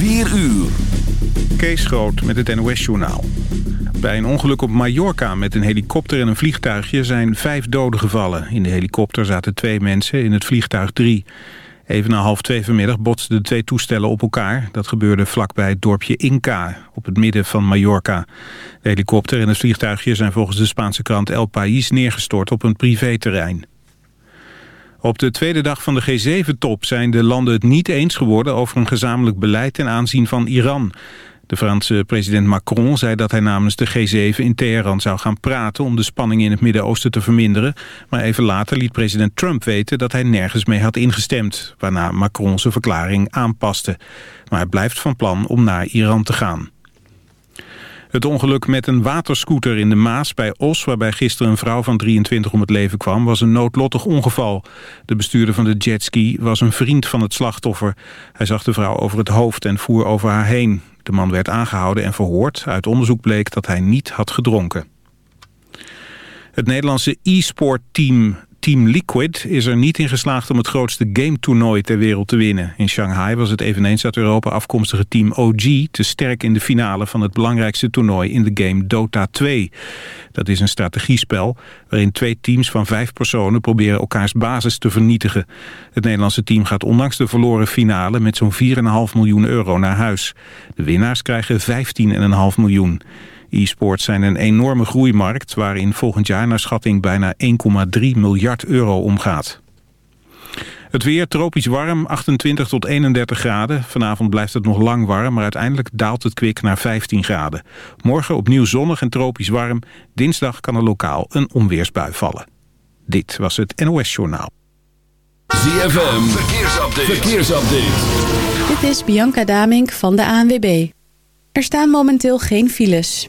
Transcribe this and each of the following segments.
4 uur. Kees Groot met het NOS-journaal. Bij een ongeluk op Mallorca met een helikopter en een vliegtuigje zijn vijf doden gevallen. In de helikopter zaten twee mensen, in het vliegtuig drie. Even na half twee vanmiddag botsten de twee toestellen op elkaar. Dat gebeurde vlakbij het dorpje Inca, op het midden van Mallorca. De helikopter en het vliegtuigje zijn volgens de Spaanse krant El País neergestort op een privéterrein. Op de tweede dag van de G7-top zijn de landen het niet eens geworden over een gezamenlijk beleid ten aanzien van Iran. De Franse president Macron zei dat hij namens de G7 in Teheran zou gaan praten om de spanning in het Midden-Oosten te verminderen. Maar even later liet president Trump weten dat hij nergens mee had ingestemd, waarna Macron zijn verklaring aanpaste. Maar hij blijft van plan om naar Iran te gaan. Het ongeluk met een waterscooter in de Maas bij Os... waarbij gisteren een vrouw van 23 om het leven kwam... was een noodlottig ongeval. De bestuurder van de jetski was een vriend van het slachtoffer. Hij zag de vrouw over het hoofd en voer over haar heen. De man werd aangehouden en verhoord. Uit onderzoek bleek dat hij niet had gedronken. Het Nederlandse e-sport team Team Liquid is er niet in geslaagd om het grootste game-toernooi ter wereld te winnen. In Shanghai was het eveneens uit Europa afkomstige team OG te sterk in de finale van het belangrijkste toernooi in de game Dota 2. Dat is een strategiespel waarin twee teams van vijf personen proberen elkaars basis te vernietigen. Het Nederlandse team gaat ondanks de verloren finale met zo'n 4,5 miljoen euro naar huis. De winnaars krijgen 15,5 miljoen. E-sports zijn een enorme groeimarkt waarin volgend jaar naar schatting bijna 1,3 miljard euro omgaat. Het weer tropisch warm, 28 tot 31 graden. Vanavond blijft het nog lang warm, maar uiteindelijk daalt het kwik naar 15 graden. Morgen opnieuw zonnig en tropisch warm. Dinsdag kan er lokaal een onweersbui vallen. Dit was het NOS Journaal. ZFM, verkeersupdate. verkeersupdate. Dit is Bianca Damink van de ANWB. Er staan momenteel geen files.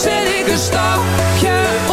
zet ik een stapje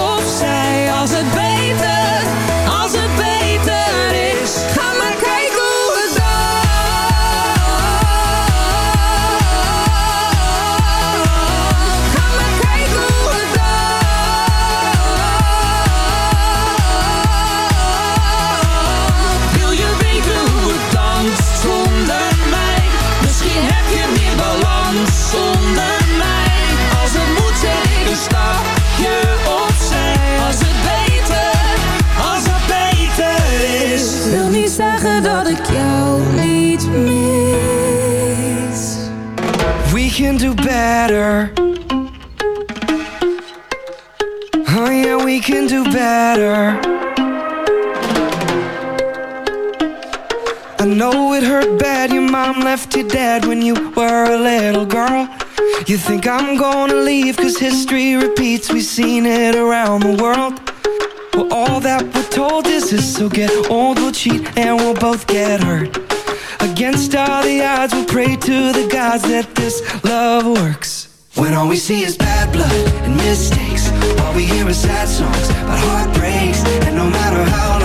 can do better. Oh yeah, we can do better. I know it hurt bad, your mom left you dead when you were a little girl. You think I'm gonna leave cause history repeats, we've seen it around the world. Well, all that we're told is this, so get old, we'll cheat, and we'll both get hurt. Against all the odds, we'll pray to the gods that this love works. When all we see is bad blood and mistakes, all we hear is sad songs about heartbreaks, and no matter how long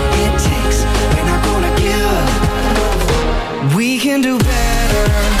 We can do better.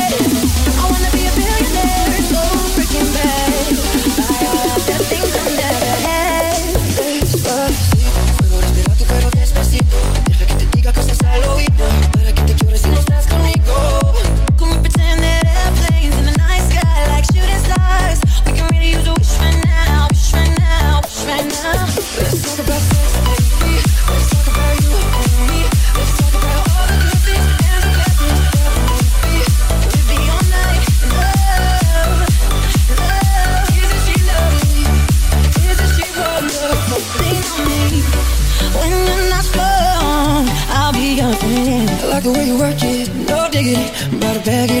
seguir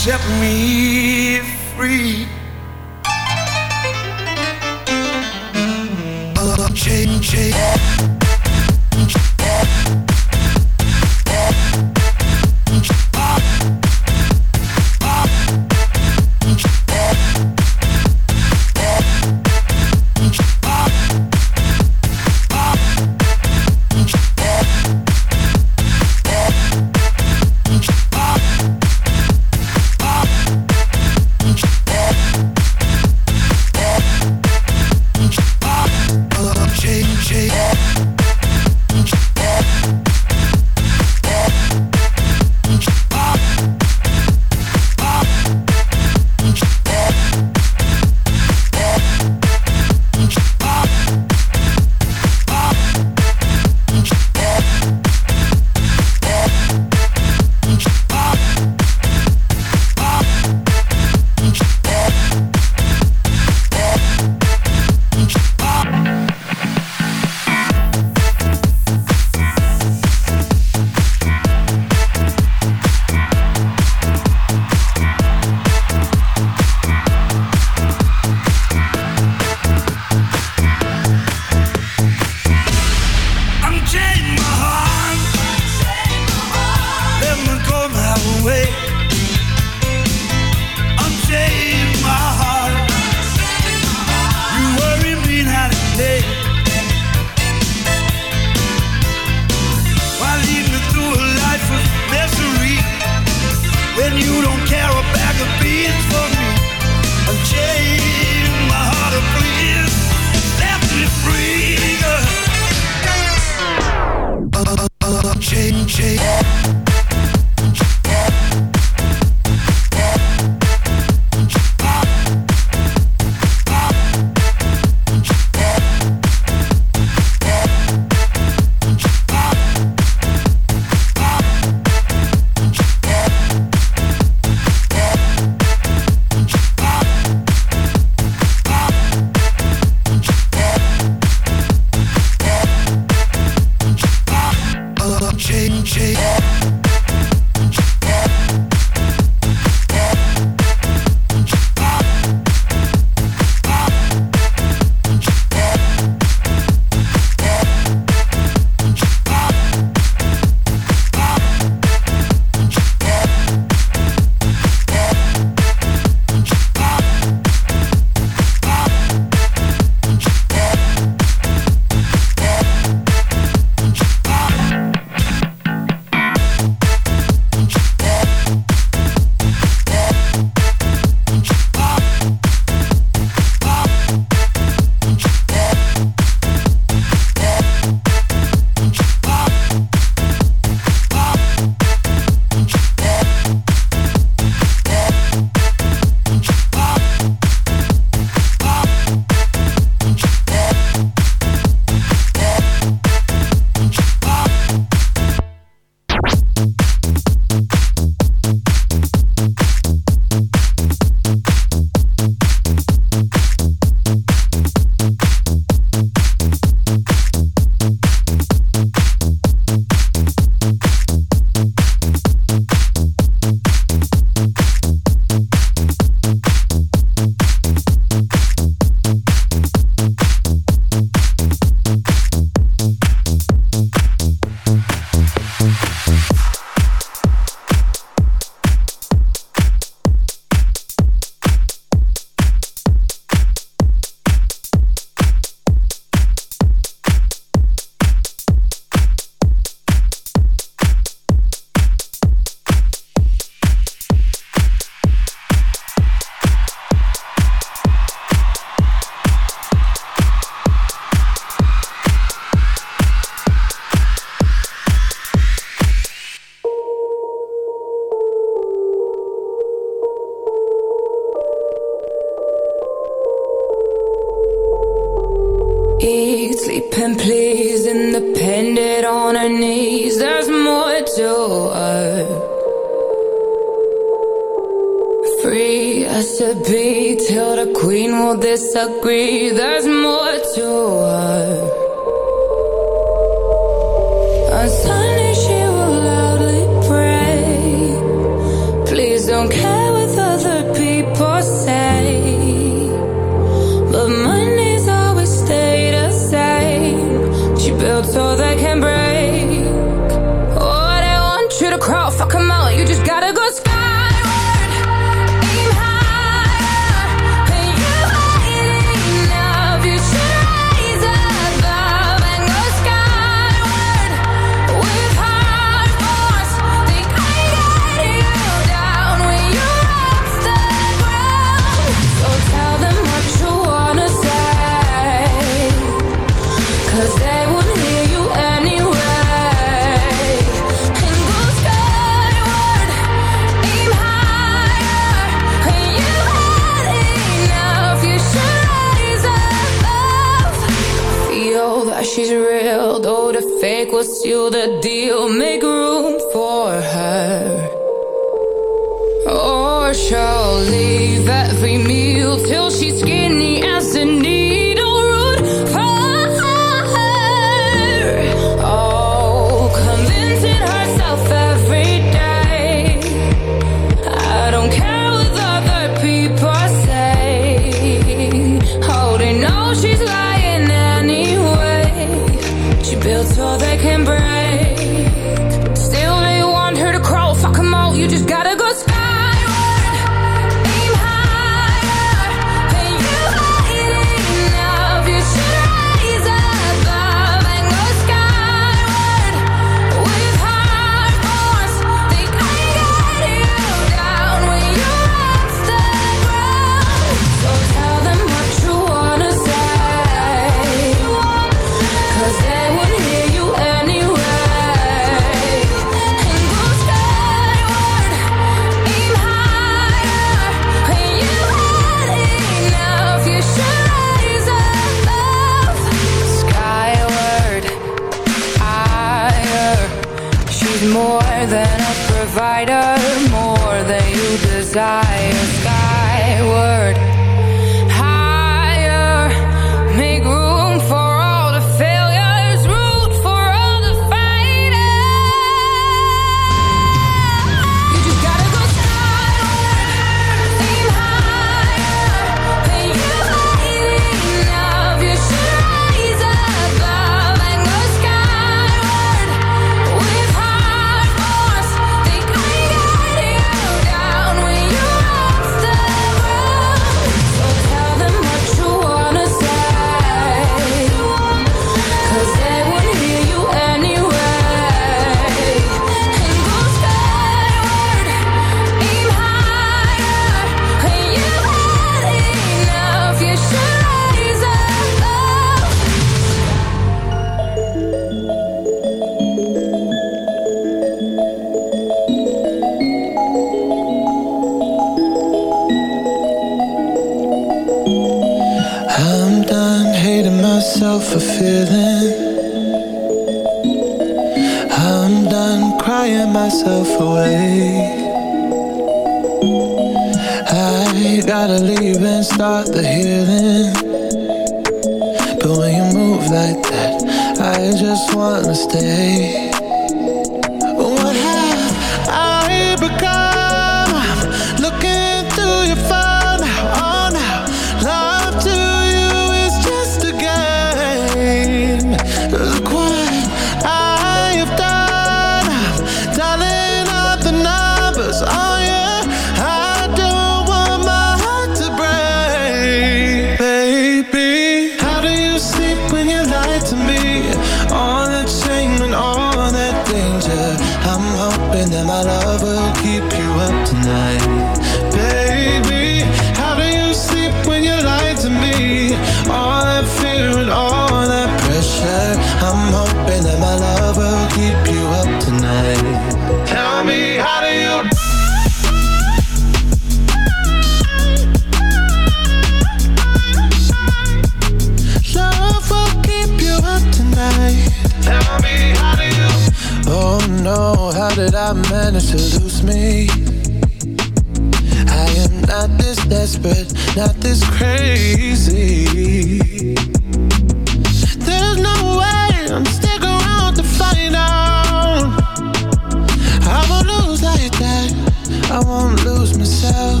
that I won't lose myself.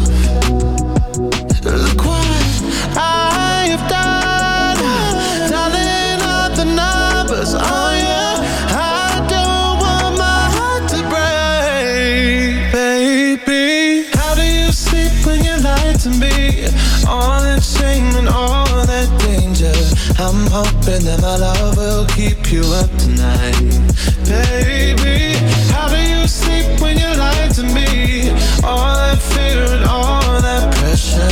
Look what I have done. Dialing up the numbers I don't want my heart to break Baby. How do you sleep when you lie to me? All that shame and all that danger. I'm hoping that my love will keep you up tonight Baby to me. All that fear and all that pressure.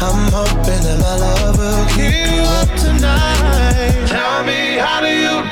I'm hoping that my love will keep you up tonight. Tell me, how do you?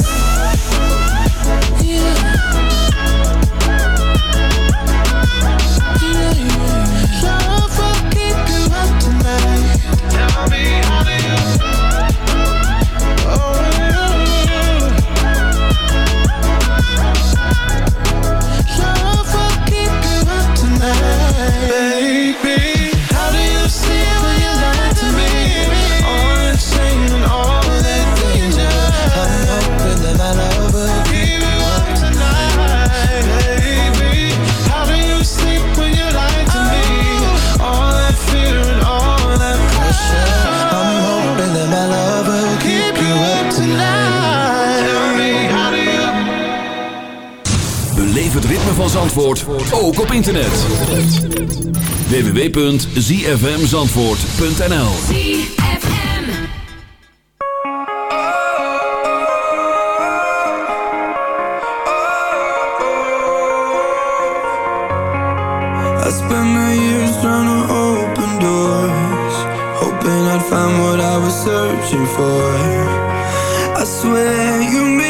Zandvoort ook op internet. www.zfmzandvoort.nl what I was searching for. I swear you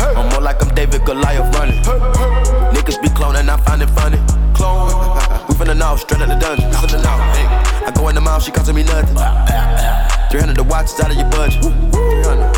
I'm more like I'm David Goliath running. Niggas be cloning, I find it funny. Clone. We finna know, straight out the dungeon. Hey, I go in the mouth, she costing me nothing. 300 the watch is out of your budget. 300.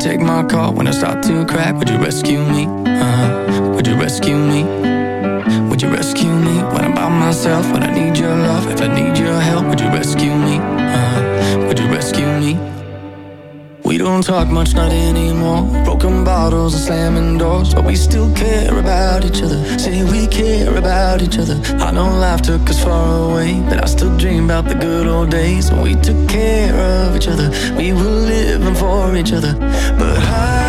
take my call when I start to crack? Would you rescue me? Uh -huh. Would you rescue me? Would you rescue me when I'm by myself? When I need your love, if I need your help, would you rescue me? Uh -huh. Would you rescue me? We don't talk much, not anymore. Broken bottles and slamming doors, but we still care about each other. Say we care about each other know life took us far away, but I still dream about the good old days when we took care of each other. We were living for each other, but I.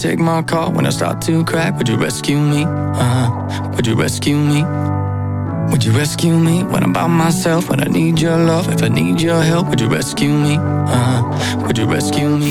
take my call when I start to crack? Would you rescue me? Uh-huh. Would you rescue me? Would you rescue me when I'm by myself? When I need your love, if I need your help, would you rescue me? Uh-huh. Would you rescue me?